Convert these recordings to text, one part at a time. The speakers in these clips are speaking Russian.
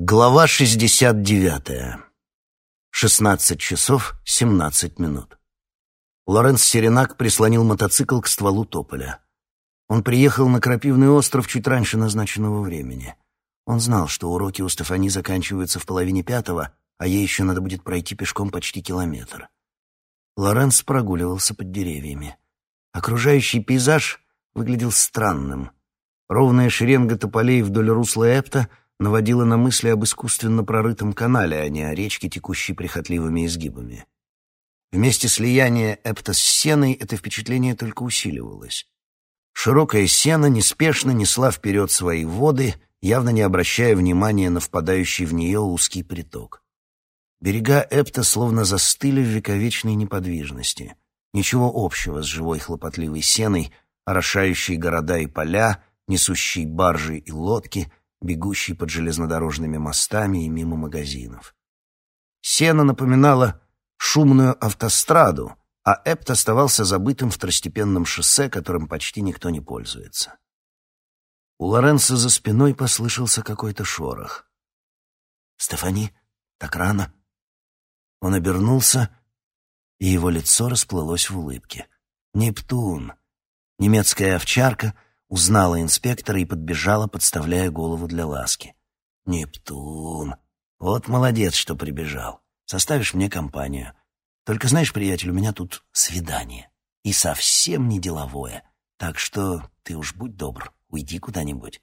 Глава 69. 16 часов 17 минут. Лоренс Серенак прислонил мотоцикл к стволу тополя. Он приехал на Крапивный остров чуть раньше назначенного времени. Он знал, что уроки у Стефани заканчиваются в половине пятого, а ей еще надо будет пройти пешком почти километр. Лоренс прогуливался под деревьями. Окружающий пейзаж выглядел странным. Ровная шеренга тополей вдоль русла Эпта — наводило на мысли об искусственно прорытом канале, а не о речке, текущей прихотливыми изгибами. Вместе слияния Эпта с сеной это впечатление только усиливалось. Широкая сена неспешно несла вперед свои воды, явно не обращая внимания на впадающий в нее узкий приток. Берега Эпта словно застыли в вековечной неподвижности. Ничего общего с живой хлопотливой сеной, орошающей города и поля, несущей баржи и лодки, бегущий под железнодорожными мостами и мимо магазинов. Сена напоминала шумную автостраду, а Эпт оставался забытым второстепенном шоссе, которым почти никто не пользуется. У Лоренса за спиной послышался какой-то шорох. «Стефани, так рано?» Он обернулся, и его лицо расплылось в улыбке. «Нептун!» Немецкая овчарка — Узнала инспектора и подбежала, подставляя голову для ласки. «Нептун! Вот молодец, что прибежал. Составишь мне компанию. Только знаешь, приятель, у меня тут свидание. И совсем не деловое. Так что ты уж будь добр, уйди куда-нибудь».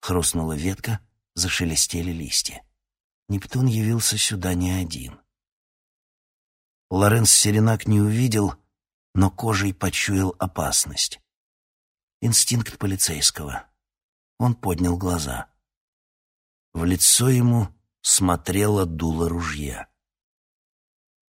Хрустнула ветка, зашелестели листья. Нептун явился сюда не один. Лоренс Серенак не увидел, но кожей почуял опасность. Инстинкт полицейского. Он поднял глаза. В лицо ему смотрело дуло ружья.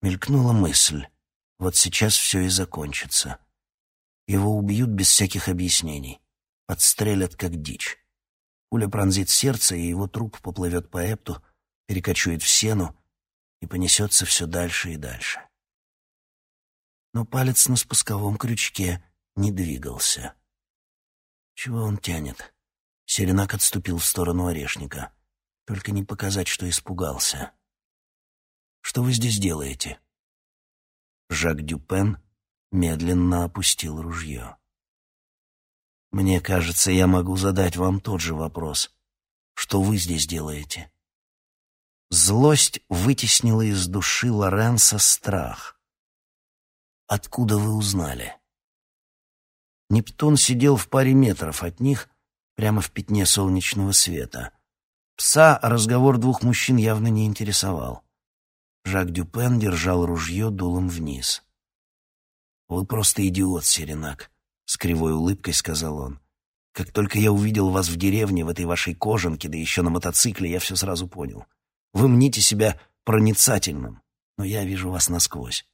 Мелькнула мысль. Вот сейчас все и закончится. Его убьют без всяких объяснений. Подстрелят, как дичь. Пуля пронзит сердце, и его труп поплывет по эпту, перекочует в сену и понесется все дальше и дальше. Но палец на спусковом крючке не двигался. Чего он тянет? Серенак отступил в сторону орешника. Только не показать, что испугался. «Что вы здесь делаете?» Жак Дюпен медленно опустил ружье. «Мне кажется, я могу задать вам тот же вопрос. Что вы здесь делаете?» Злость вытеснила из души Лоренса страх. «Откуда вы узнали?» Нептун сидел в паре метров от них, прямо в пятне солнечного света. Пса разговор двух мужчин явно не интересовал. Жак Дюпен держал ружье дулом вниз. «Вы просто идиот, Серенак», — с кривой улыбкой сказал он. «Как только я увидел вас в деревне, в этой вашей кожанке, да еще на мотоцикле, я все сразу понял. Вы мните себя проницательным, но я вижу вас насквозь».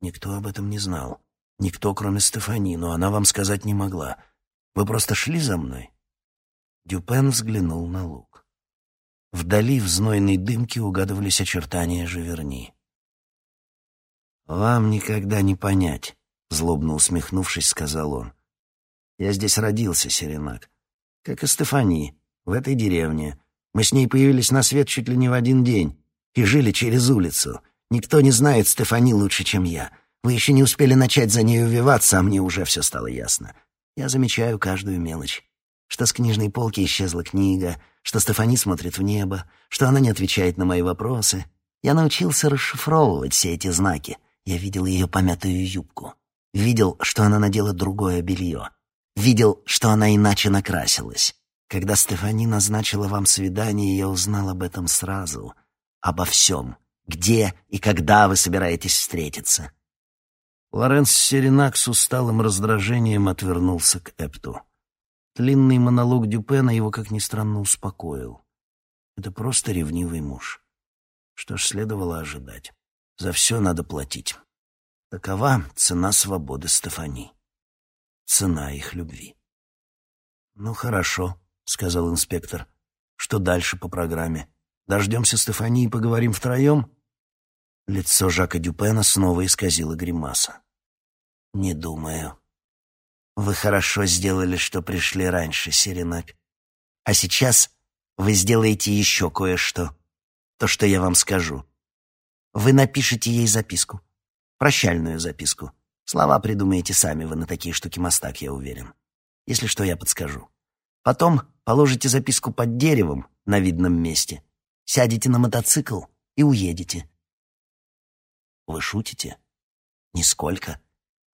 Никто об этом не знал. Никто, кроме Стефани, но она вам сказать не могла. Вы просто шли за мной?» Дюпен взглянул на луг. Вдали в знойной дымке угадывались очертания Живерни. «Вам никогда не понять», — злобно усмехнувшись, сказал он. «Я здесь родился, Серенак, как и Стефани, в этой деревне. Мы с ней появились на свет чуть ли не в один день и жили через улицу. Никто не знает Стефани лучше, чем я. Вы еще не успели начать за ней увиваться, а мне уже все стало ясно. Я замечаю каждую мелочь. Что с книжной полки исчезла книга, что Стефани смотрит в небо, что она не отвечает на мои вопросы. Я научился расшифровывать все эти знаки. Я видел ее помятую юбку. Видел, что она надела другое белье. Видел, что она иначе накрасилась. Когда Стефани назначила вам свидание, я узнал об этом сразу. Обо всем. Где и когда вы собираетесь встретиться. Лоренс Серенак с усталым раздражением отвернулся к Эпту. Длинный монолог Дюпена его, как ни странно, успокоил. Это просто ревнивый муж. Что ж, следовало ожидать. За все надо платить. Такова цена свободы Стефани. Цена их любви. «Ну, хорошо», — сказал инспектор. «Что дальше по программе? Дождемся Стефани и поговорим втроем?» Лицо Жака Дюпена снова исказило гримаса. «Не думаю. Вы хорошо сделали, что пришли раньше, Серенак. А сейчас вы сделаете еще кое-что. То, что я вам скажу. Вы напишите ей записку. Прощальную записку. Слова придумаете сами, вы на такие штуки мастак, я уверен. Если что, я подскажу. Потом положите записку под деревом на видном месте, сядете на мотоцикл и уедете. Вы шутите? Нисколько.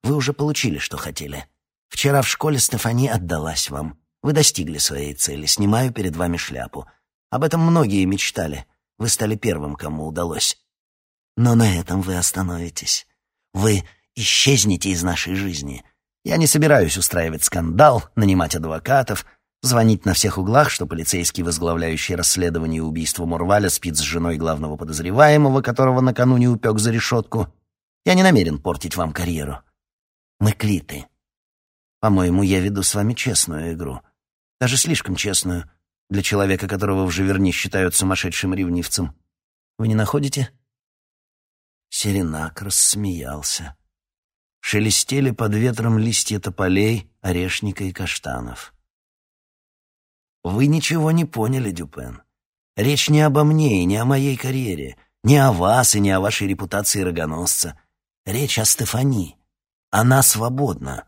Вы уже получили, что хотели. Вчера в школе Стефани отдалась вам. Вы достигли своей цели. Снимаю перед вами шляпу. Об этом многие мечтали. Вы стали первым, кому удалось. Но на этом вы остановитесь. Вы исчезнете из нашей жизни. Я не собираюсь устраивать скандал, нанимать адвокатов, звонить на всех углах, что полицейский, возглавляющий расследование убийства Мурваля, спит с женой главного подозреваемого, которого накануне упек за решетку. Я не намерен портить вам карьеру. Мы клиты. По-моему, я веду с вами честную игру. Даже слишком честную для человека, которого в Живерни считают сумасшедшим ревнивцем. Вы не находите?» Серенак рассмеялся. Шелестели под ветром листья тополей, орешника и каштанов. «Вы ничего не поняли, Дюпен. Речь не обо мне и не о моей карьере, не о вас и не о вашей репутации рогоносца. Речь о Стефани. Она свободна.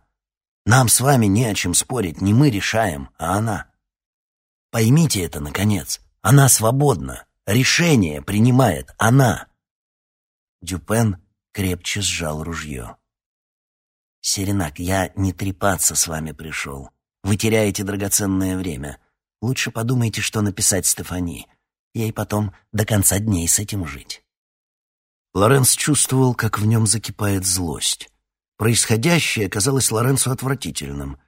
Нам с вами не о чем спорить, не мы решаем, а она. Поймите это, наконец. Она свободна. Решение принимает она. Дюпен крепче сжал ружье. «Серенак, я не трепаться с вами пришел. Вы теряете драгоценное время. Лучше подумайте, что написать Стефани. Ей потом до конца дней с этим жить». Лоренс чувствовал, как в нем закипает злость. Происходящее казалось Лоренцу отвратительным.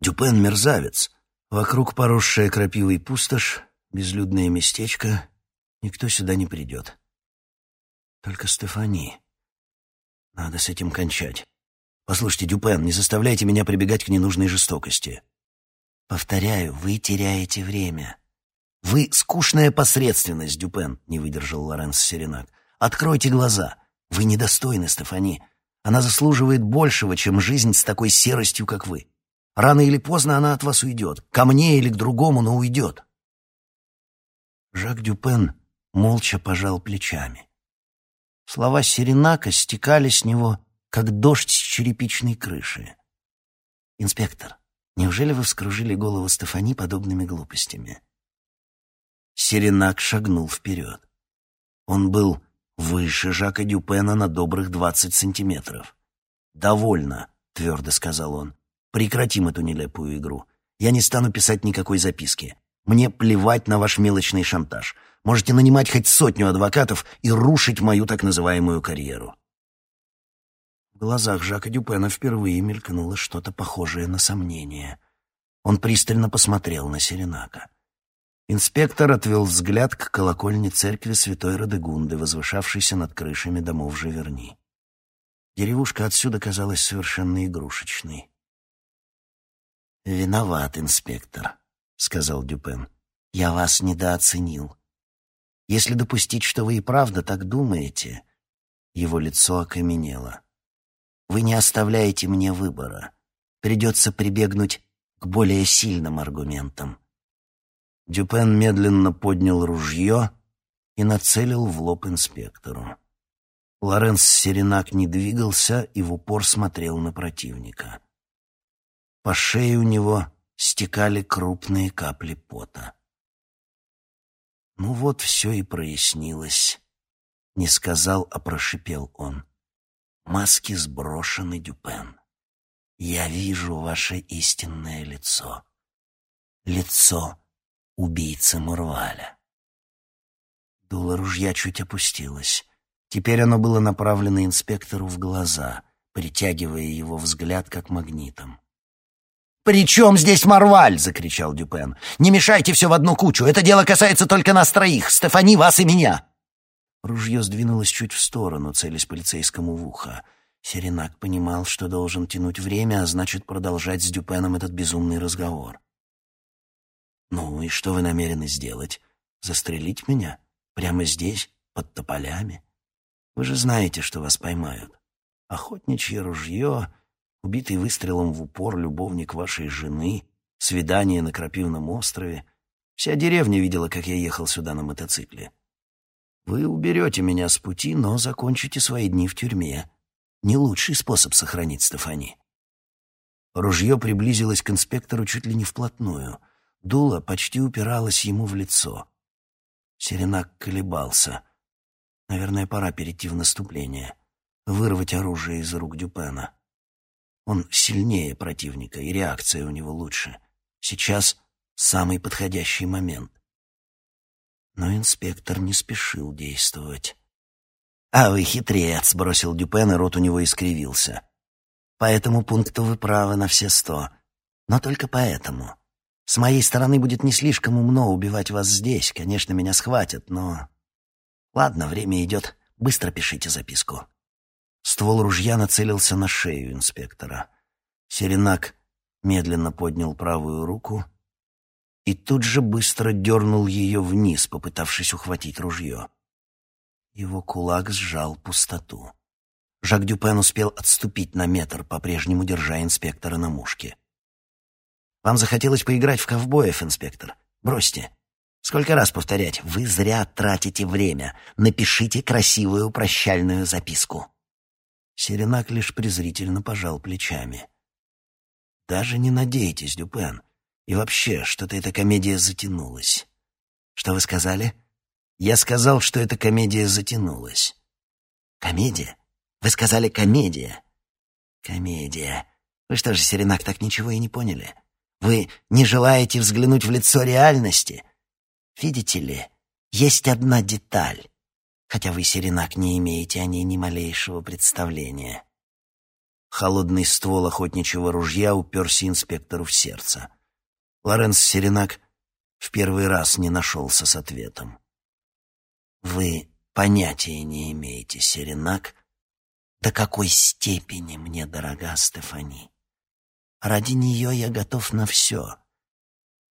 Дюпен — мерзавец. Вокруг поросшая крапивой пустошь, безлюдное местечко. Никто сюда не придет. Только Стефани. Надо с этим кончать. Послушайте, Дюпен, не заставляйте меня прибегать к ненужной жестокости. Повторяю, вы теряете время. Вы скучная посредственность, Дюпен, не выдержал Лоренс Серенак. Откройте глаза. Вы недостойны Стефани. Она заслуживает большего, чем жизнь с такой серостью, как вы. Рано или поздно она от вас уйдет. Ко мне или к другому, но уйдет. Жак Дюпен молча пожал плечами. Слова Серенака стекали с него, как дождь с черепичной крыши. «Инспектор, неужели вы вскружили голову Стефани подобными глупостями?» Серенак шагнул вперед. Он был выше Жака Дюпена на добрых двадцать сантиметров. «Довольно», — твердо сказал он. «Прекратим эту нелепую игру. Я не стану писать никакой записки. Мне плевать на ваш мелочный шантаж. Можете нанимать хоть сотню адвокатов и рушить мою так называемую карьеру. В глазах Жака Дюпена впервые мелькнуло что-то похожее на сомнение. Он пристально посмотрел на Серенака. Инспектор отвел взгляд к колокольне церкви святой Радегунды, возвышавшейся над крышами домов Живерни. Деревушка отсюда казалась совершенно игрушечной. «Виноват, инспектор», — сказал Дюпен. «Я вас недооценил. Если допустить, что вы и правда так думаете...» Его лицо окаменело. «Вы не оставляете мне выбора. Придется прибегнуть к более сильным аргументам». Дюпен медленно поднял ружье и нацелил в лоб инспектору. Лоренс Серенак не двигался и в упор смотрел на противника. По шее у него стекали крупные капли пота. Ну вот все и прояснилось. Не сказал, а прошипел он. Маски сброшены, Дюпен. Я вижу ваше истинное лицо. Лицо убийцы Мурваля. Дуло ружья чуть опустилось. Теперь оно было направлено инспектору в глаза, притягивая его взгляд как магнитом. «При чем здесь Марваль?» — закричал Дюпен. «Не мешайте все в одну кучу. Это дело касается только нас троих. Стефани, вас и меня». Ружье сдвинулось чуть в сторону, целясь полицейскому в ухо. Серенак понимал, что должен тянуть время, а значит, продолжать с Дюпеном этот безумный разговор. «Ну и что вы намерены сделать? Застрелить меня? Прямо здесь, под тополями? Вы же знаете, что вас поймают. Охотничье ружье убитый выстрелом в упор любовник вашей жены, свидание на Крапивном острове. Вся деревня видела, как я ехал сюда на мотоцикле. Вы уберете меня с пути, но закончите свои дни в тюрьме. Не лучший способ сохранить Стефани. Ружье приблизилось к инспектору чуть ли не вплотную. Дуло почти упиралось ему в лицо. Серенак колебался. Наверное, пора перейти в наступление. Вырвать оружие из рук Дюпена. Он сильнее противника, и реакция у него лучше. Сейчас самый подходящий момент. Но инспектор не спешил действовать. «А вы хитрец!» — бросил Дюпен, и рот у него искривился. «По этому пункту вы правы на все сто. Но только поэтому. С моей стороны будет не слишком умно убивать вас здесь. Конечно, меня схватят, но... Ладно, время идет. Быстро пишите записку». Ствол ружья нацелился на шею инспектора. Серенак медленно поднял правую руку и тут же быстро дернул ее вниз, попытавшись ухватить ружье. Его кулак сжал пустоту. Жак Дюпен успел отступить на метр, по-прежнему держа инспектора на мушке. «Вам захотелось поиграть в ковбоев, инспектор? Бросьте. Сколько раз повторять? Вы зря тратите время. Напишите красивую прощальную записку». Серенак лишь презрительно пожал плечами. «Даже не надейтесь, Дюпен. И вообще, что-то эта комедия затянулась. Что вы сказали? Я сказал, что эта комедия затянулась. Комедия? Вы сказали комедия? Комедия. Вы что же, Серенак, так ничего и не поняли? Вы не желаете взглянуть в лицо реальности? Видите ли, есть одна деталь хотя вы, Серенак, не имеете о ней ни малейшего представления. Холодный ствол охотничьего ружья уперся инспектору в сердце. Лоренс Серенак в первый раз не нашелся с ответом. «Вы понятия не имеете, Серенак, до какой степени мне дорога Стефани. Ради нее я готов на все.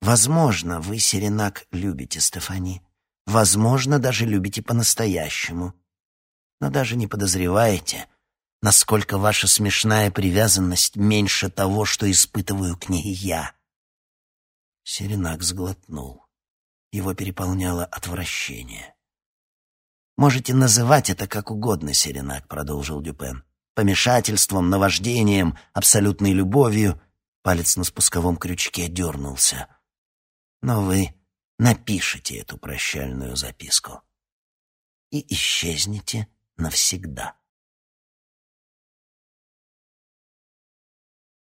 Возможно, вы, Серенак, любите Стефани». Возможно, даже любите по-настоящему. Но даже не подозреваете, насколько ваша смешная привязанность меньше того, что испытываю к ней я. Серенак сглотнул. Его переполняло отвращение. «Можете называть это как угодно, Серенак», — продолжил Дюпен. «Помешательством, наваждением, абсолютной любовью». Палец на спусковом крючке дернулся. «Но вы напишите эту прощальную записку и исчезнете навсегда.